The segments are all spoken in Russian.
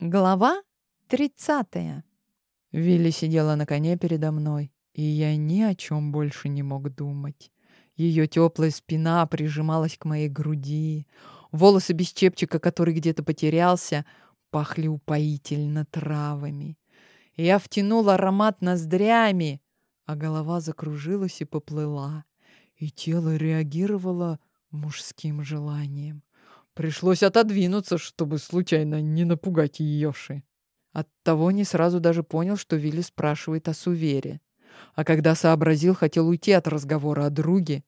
Глава тридцатая. Вилли сидела на коне передо мной, и я ни о чем больше не мог думать. Ее теплая спина прижималась к моей груди, волосы без чепчика, который где-то потерялся, пахли упоительно травами. Я втянул аромат ноздрями, а голова закружилась и поплыла, и тело реагировало мужским желанием. Пришлось отодвинуться, чтобы случайно не напугать Йоши. Оттого не сразу даже понял, что Вилли спрашивает о Сувере. А когда сообразил, хотел уйти от разговора о друге.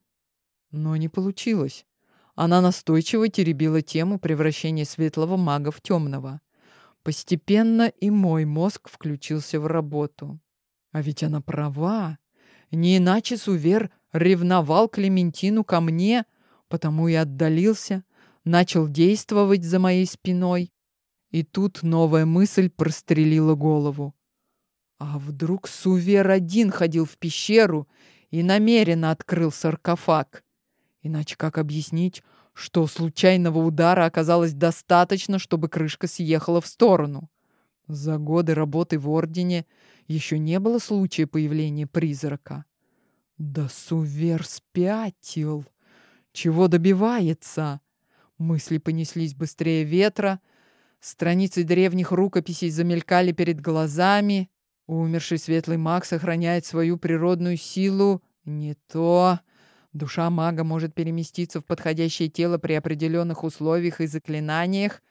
Но не получилось. Она настойчиво теребила тему превращения светлого мага в темного. Постепенно и мой мозг включился в работу. А ведь она права. Не иначе Сувер ревновал Клементину ко мне, потому и отдалился, начал действовать за моей спиной. И тут новая мысль прострелила голову. А вдруг Сувер один ходил в пещеру и намеренно открыл саркофаг? Иначе как объяснить, что случайного удара оказалось достаточно, чтобы крышка съехала в сторону? За годы работы в Ордене еще не было случая появления призрака. Да Сувер спятил. Чего добивается? Мысли понеслись быстрее ветра, страницы древних рукописей замелькали перед глазами. Умерший светлый маг сохраняет свою природную силу. Не то. Душа мага может переместиться в подходящее тело при определенных условиях и заклинаниях.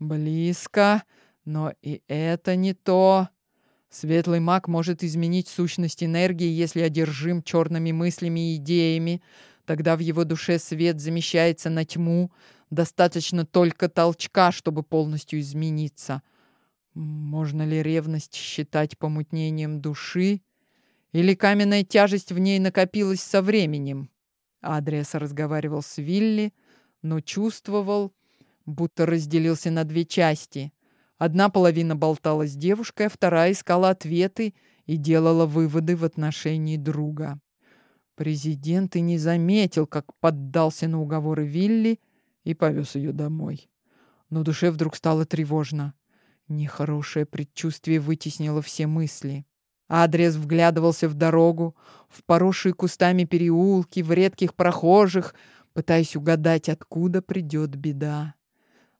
Близко, но и это не то. Светлый маг может изменить сущность энергии, если одержим черными мыслями и идеями. Тогда в его душе свет замещается на тьму, Достаточно только толчка, чтобы полностью измениться. Можно ли ревность считать помутнением души? Или каменная тяжесть в ней накопилась со временем? Адриас разговаривал с Вилли, но чувствовал, будто разделился на две части. Одна половина болтала с девушкой, а вторая искала ответы и делала выводы в отношении друга. Президент и не заметил, как поддался на уговоры Вилли, и повез ее домой. Но душе вдруг стало тревожно. Нехорошее предчувствие вытеснило все мысли. Адрес вглядывался в дорогу, в поросшие кустами переулки, в редких прохожих, пытаясь угадать, откуда придет беда.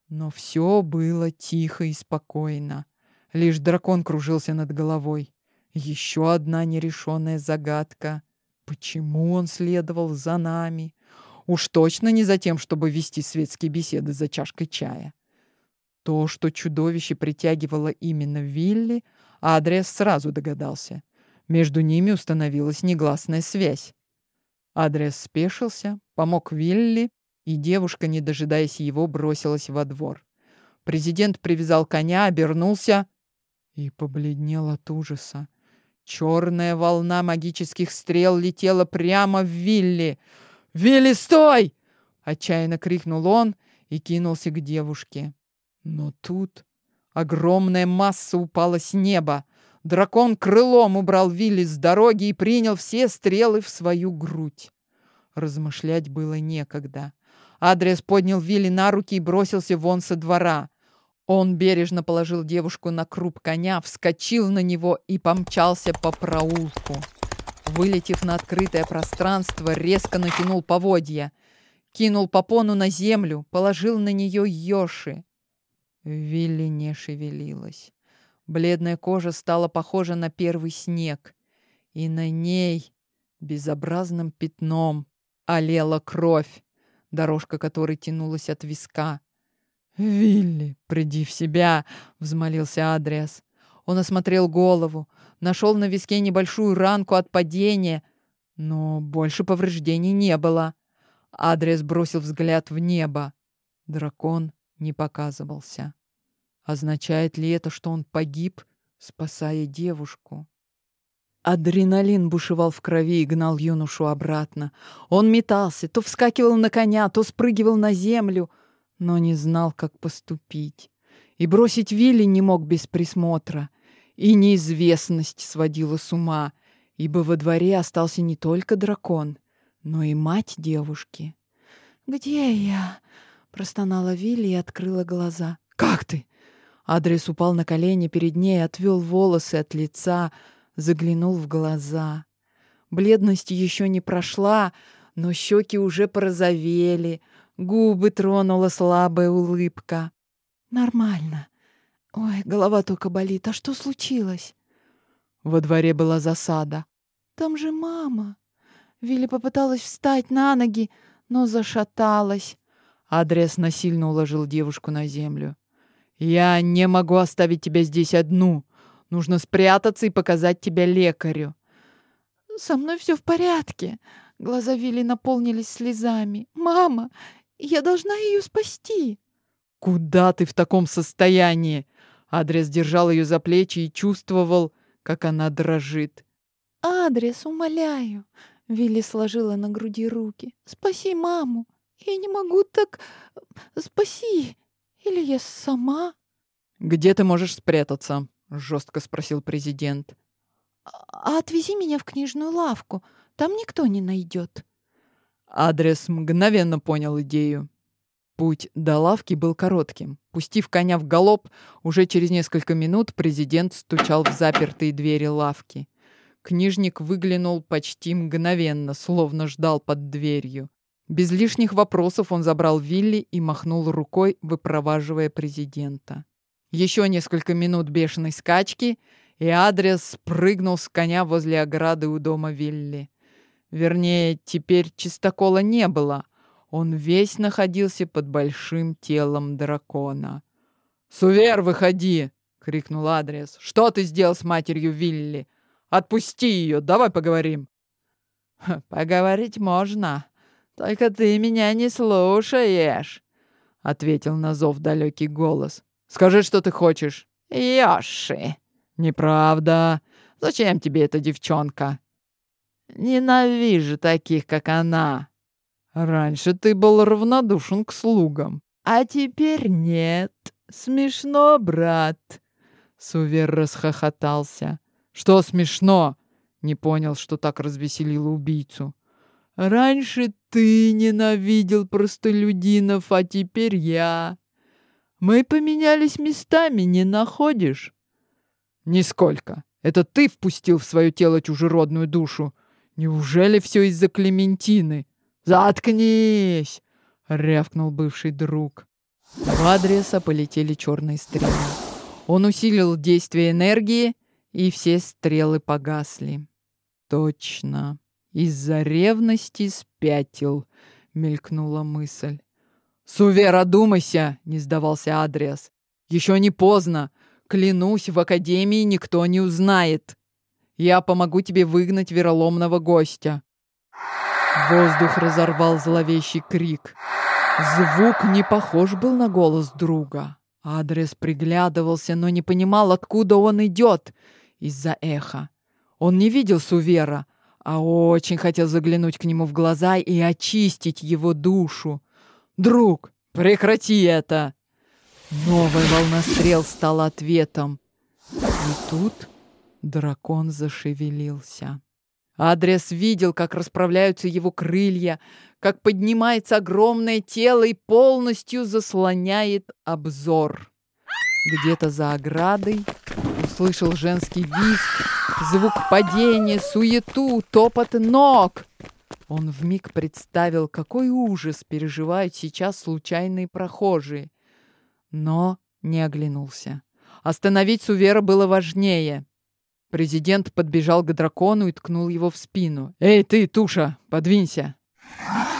Но все было тихо и спокойно. Лишь дракон кружился над головой. Еще одна нерешенная загадка. Почему он следовал за нами? Уж точно не за тем, чтобы вести светские беседы за чашкой чая. То, что чудовище притягивало именно Вилли, Адриас сразу догадался. Между ними установилась негласная связь. Адриас спешился, помог Вилли, и девушка, не дожидаясь его, бросилась во двор. Президент привязал коня, обернулся и побледнел от ужаса. Черная волна магических стрел летела прямо в Вилли. «Вилли, стой!» — отчаянно крикнул он и кинулся к девушке. Но тут огромная масса упала с неба. Дракон крылом убрал Вилли с дороги и принял все стрелы в свою грудь. Размышлять было некогда. Адрес поднял Вилли на руки и бросился вон со двора. Он бережно положил девушку на круп коня, вскочил на него и помчался по проулку. Вылетев на открытое пространство, резко натянул поводья. Кинул попону на землю, положил на нее Йоши. Вилли не шевелилась. Бледная кожа стала похожа на первый снег. И на ней безобразным пятном олела кровь, дорожка которой тянулась от виска. «Вилли, приди в себя!» — взмолился Адриас. Он осмотрел голову, нашел на виске небольшую ранку от падения, но больше повреждений не было. Адрес бросил взгляд в небо. Дракон не показывался. Означает ли это, что он погиб, спасая девушку? Адреналин бушевал в крови и гнал юношу обратно. Он метался, то вскакивал на коня, то спрыгивал на землю, но не знал, как поступить. И бросить Вилли не мог без присмотра. И неизвестность сводила с ума, ибо во дворе остался не только дракон, но и мать девушки. «Где я?» — простонала Вилли и открыла глаза. «Как ты?» Адрес упал на колени перед ней, отвел волосы от лица, заглянул в глаза. Бледность еще не прошла, но щеки уже порозовели, губы тронула слабая улыбка. «Нормально. Ой, голова только болит. А что случилось?» Во дворе была засада. «Там же мама!» Вилли попыталась встать на ноги, но зашаталась. Адрес насильно уложил девушку на землю. «Я не могу оставить тебя здесь одну. Нужно спрятаться и показать тебя лекарю». «Со мной все в порядке». Глаза Вилли наполнились слезами. «Мама, я должна ее спасти». «Куда ты в таком состоянии?» Адрес держал ее за плечи и чувствовал, как она дрожит. «Адрес, умоляю!» Вилли сложила на груди руки. «Спаси маму! Я не могу так... Спаси! Или я сама?» «Где ты можешь спрятаться?» — жестко спросил президент. «А отвези меня в книжную лавку. Там никто не найдет». Адрес мгновенно понял идею. Путь до лавки был коротким. Пустив коня в галоп, уже через несколько минут президент стучал в запертые двери лавки. Книжник выглянул почти мгновенно, словно ждал под дверью. Без лишних вопросов он забрал Вилли и махнул рукой, выпроваживая президента. Еще несколько минут бешеной скачки, и Адриас спрыгнул с коня возле ограды у дома Вилли. Вернее, теперь частокола не было. Он весь находился под большим телом дракона. «Сувер, выходи!» — крикнул Адриас. «Что ты сделал с матерью Вилли? Отпусти ее, давай поговорим!» «Поговорить можно, только ты меня не слушаешь!» — ответил на зов далекий голос. «Скажи, что ты хочешь!» «Йоши!» «Неправда! Зачем тебе эта девчонка?» «Ненавижу таких, как она!» Раньше ты был равнодушен к слугам, а теперь нет. Смешно, брат. Сувер расхохотался. Что смешно? Не понял, что так развеселило убийцу. Раньше ты ненавидел простолюдинов, а теперь я. Мы поменялись местами, не находишь? Нисколько. Это ты впустил в свое тело чужеродную душу. Неужели все из-за Клементины? «Заткнись!» — рявкнул бывший друг. В Адриаса полетели черные стрелы. Он усилил действие энергии, и все стрелы погасли. «Точно, из-за ревности спятил», — мелькнула мысль. «Сувер, одумайся!» — не сдавался Адриас. «Еще не поздно. Клянусь, в Академии никто не узнает. Я помогу тебе выгнать вероломного гостя. Воздух разорвал зловещий крик. Звук не похож был на голос друга. Адрес приглядывался, но не понимал, откуда он идет из-за эха. Он не видел Сувера, а очень хотел заглянуть к нему в глаза и очистить его душу. «Друг, прекрати это!» Новая волна стрел стала ответом. И тут дракон зашевелился. Адрес видел, как расправляются его крылья, как поднимается огромное тело и полностью заслоняет обзор. Где-то за оградой услышал женский визг, звук падения, суету, топот ног. Он вмиг представил, какой ужас переживают сейчас случайные прохожие. Но не оглянулся. Остановить Сувера было важнее. Президент подбежал к дракону и ткнул его в спину. «Эй, ты, туша, подвинься!»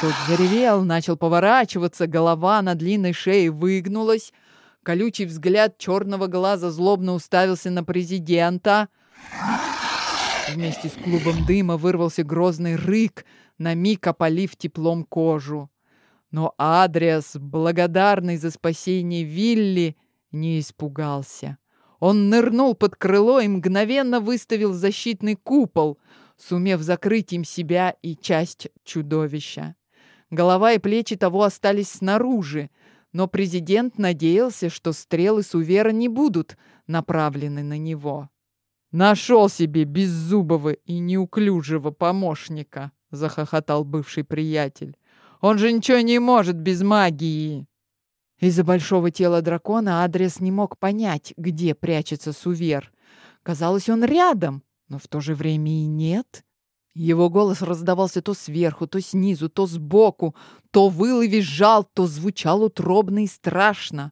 Тот заревел, начал поворачиваться, голова на длинной шее выгнулась. Колючий взгляд черного глаза злобно уставился на президента. Вместе с клубом дыма вырвался грозный рык, на миг опалив теплом кожу. Но Адриас, благодарный за спасение Вилли, не испугался. Он нырнул под крыло и мгновенно выставил защитный купол, сумев закрыть им себя и часть чудовища. Голова и плечи того остались снаружи, но президент надеялся, что стрелы Сувера не будут направлены на него. «Нашел себе беззубого и неуклюжего помощника!» — захохотал бывший приятель. «Он же ничего не может без магии!» Из-за большого тела дракона Адриас не мог понять, где прячется Сувер. Казалось, он рядом, но в то же время и нет. Его голос раздавался то сверху, то снизу, то сбоку, то выл и визжал, то звучал утробно и страшно.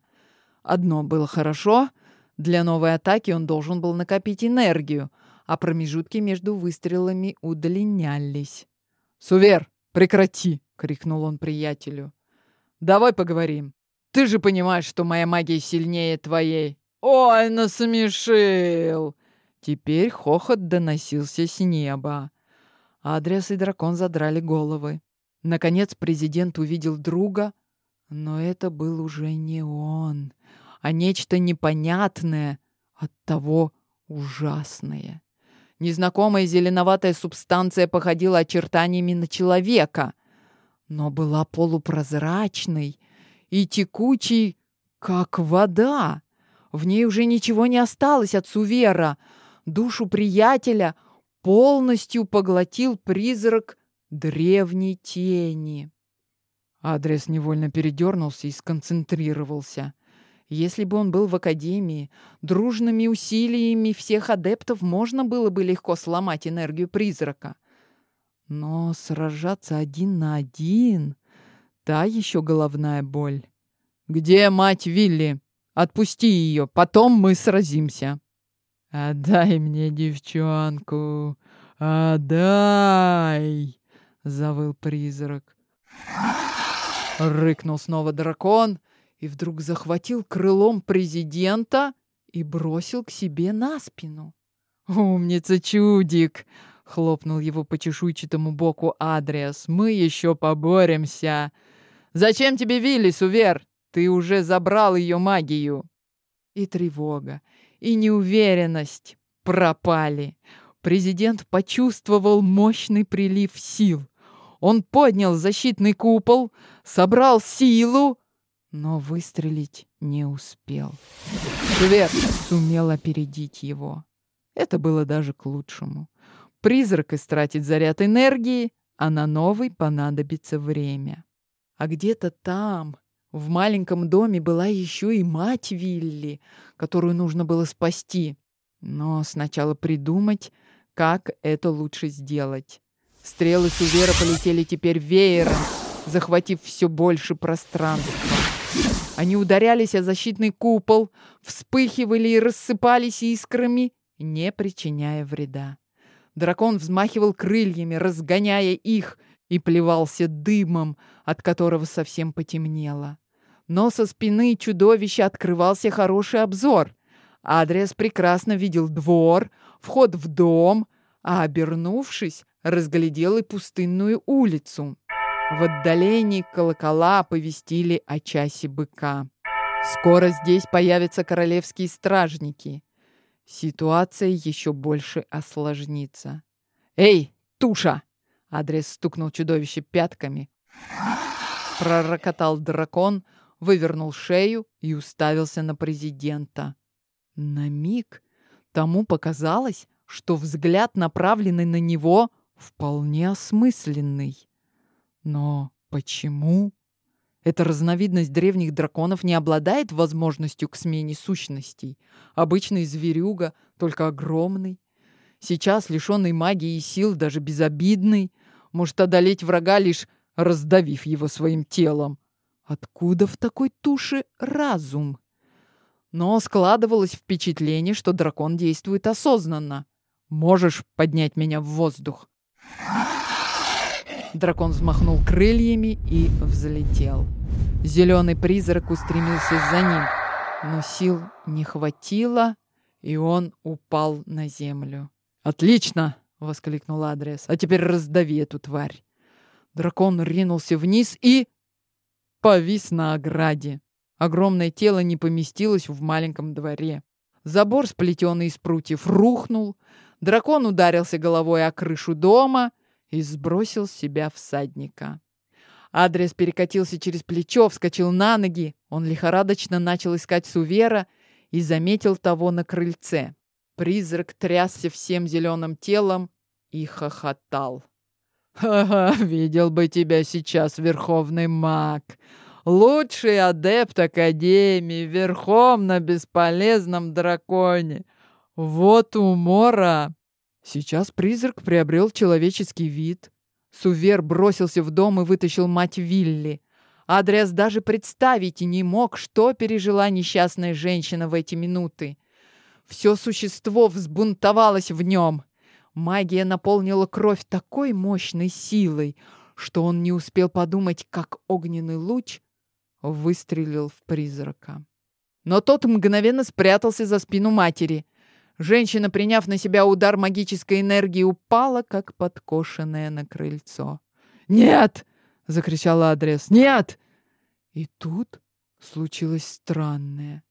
Одно было хорошо. Для новой атаки он должен был накопить энергию, а промежутки между выстрелами удлинялись. «Сувер, прекрати!» — крикнул он приятелю. «Давай поговорим. Ты же понимаешь, что моя магия сильнее твоей». «Ой, насмешил!» Теперь хохот доносился с неба. Адриас и дракон задрали головы. Наконец президент увидел друга, но это был уже не он, а нечто непонятное, оттого ужасное. Незнакомая зеленоватая субстанция походила очертаниями на человека, но была полупрозрачной и текучей, как вода. В ней уже ничего не осталось от Сувера. Душу приятеля полностью поглотил призрак древней тени. Адрес невольно передернулся и сконцентрировался. Если бы он был в академии, дружными усилиями всех адептов можно было бы легко сломать энергию призрака. Но сражаться один на один — та еще головная боль. «Где мать Вилли? Отпусти ее, потом мы сразимся». «Отдай мне девчонку! Отдай!» — завыл призрак. Рыкнул снова дракон — и вдруг захватил крылом президента и бросил к себе на спину. «Умница, чудик!» — хлопнул его по чешуйчатому боку Адриас. «Мы еще поборемся!» «Зачем тебе Вилли, Сувер? Ты уже забрал ее магию!» И тревога, и неуверенность пропали. Президент почувствовал мощный прилив сил. Он поднял защитный купол, собрал силу но выстрелить не успел. Швед сумел опередить его. Это было даже к лучшему. Призрак истратит заряд энергии, а на новый понадобится время. А где-то там, в маленьком доме, была еще и мать Вилли, которую нужно было спасти. Но сначала придумать, как это лучше сделать. Стрелы Сувера полетели теперь веером, захватив все больше пространства. Они ударялись о защитный купол, вспыхивали и рассыпались искрами, не причиняя вреда. Дракон взмахивал крыльями, разгоняя их, и плевался дымом, от которого совсем потемнело. Но со спины чудовища открывался хороший обзор. Адриас прекрасно видел двор, вход в дом, а, обернувшись, разглядел и пустынную улицу. В отдалении колокола повестили о часе быка. Скоро здесь появятся королевские стражники. Ситуация еще больше осложнится. «Эй, туша!» Адрес стукнул чудовище пятками. Пророкотал дракон, вывернул шею и уставился на президента. На миг тому показалось, что взгляд, направленный на него, вполне осмысленный. Но почему? Эта разновидность древних драконов не обладает возможностью к смене сущностей. Обычный зверюга, только огромный. Сейчас, лишенный магии и сил, даже безобидный, может одолеть врага, лишь раздавив его своим телом. Откуда в такой туше разум? Но складывалось впечатление, что дракон действует осознанно. Можешь поднять меня в воздух? Дракон взмахнул крыльями и взлетел. Зеленый призрак устремился за ним, но сил не хватило, и он упал на землю. «Отлично!» — воскликнул Адрес. «А теперь раздави эту тварь!» Дракон ринулся вниз и... повис на ограде. Огромное тело не поместилось в маленьком дворе. Забор, сплетенный из прутьев, рухнул. Дракон ударился головой о крышу дома — и сбросил с себя всадника. Адрес перекатился через плечо, вскочил на ноги. Он лихорадочно начал искать Сувера и заметил того на крыльце. Призрак трясся всем зеленым телом и хохотал. «Ха-ха, видел бы тебя сейчас, верховный маг! Лучший адепт Академии, верхом на бесполезном драконе. Вот умора! Сейчас призрак приобрел человеческий вид. Сувер бросился в дом и вытащил мать Вилли. Адриас даже представить не мог, что пережила несчастная женщина в эти минуты. Все существо взбунтовалось в нем. Магия наполнила кровь такой мощной силой, что он не успел подумать, как огненный луч выстрелил в призрака. Но тот мгновенно спрятался за спину матери. Женщина, приняв на себя удар магической энергии, упала, как подкошенная на крыльцо. «Нет!» — закричал Адрес. «Нет!» И тут случилось странное.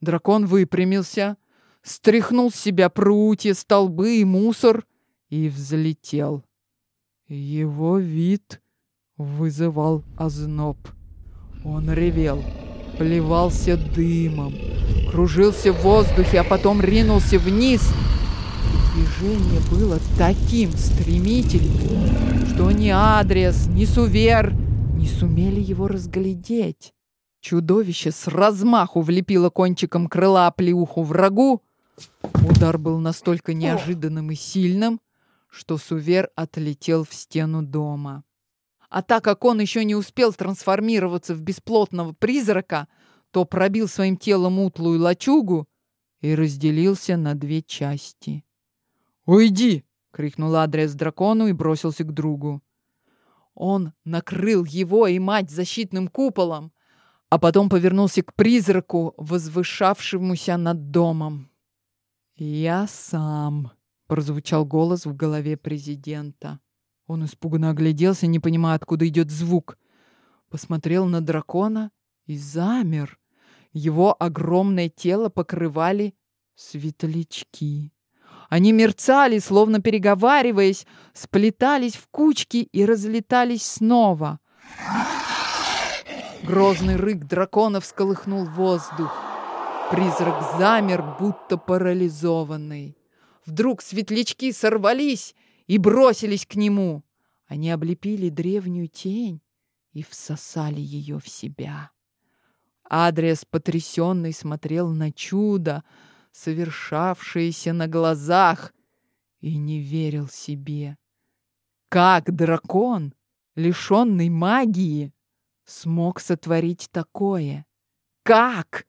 Дракон выпрямился, стряхнул с себя прутья, столбы и мусор и взлетел. Его вид вызывал озноб. Он ревел, плевался дымом, кружился в воздухе, а потом ринулся вниз. Движение было таким стремительным, что ни Адриас, ни Сувер не сумели его разглядеть. Чудовище с размаху влепило кончиком крыла оплеуху врагу. Удар был настолько неожиданным и сильным, что Сувер отлетел в стену дома. А так как он еще не успел трансформироваться в бесплотного призрака, то пробил своим телом утлую лачугу и разделился на две части. «Уйди!» — крикнул Адрес дракону и бросился к другу. Он накрыл его и мать защитным куполом, а потом повернулся к призраку, возвышавшемуся над домом. «Я сам», — прозвучал голос в голове президента. Он испуганно огляделся, не понимая, откуда идет звук. Посмотрел на дракона и замер. Его огромное тело покрывали светлячки. Они мерцали, словно переговариваясь, сплетались в кучки и разлетались снова. Грозный рык дракона всколыхнул воздух. Призрак замер, будто парализованный. Вдруг светлячки сорвались и бросились к нему. Они облепили древнюю тень и всосали ее в себя. Адриас, потрясенный, смотрел на чудо, совершавшееся на глазах, и не верил себе. Как дракон, лишенный магии, смог сотворить такое? Как?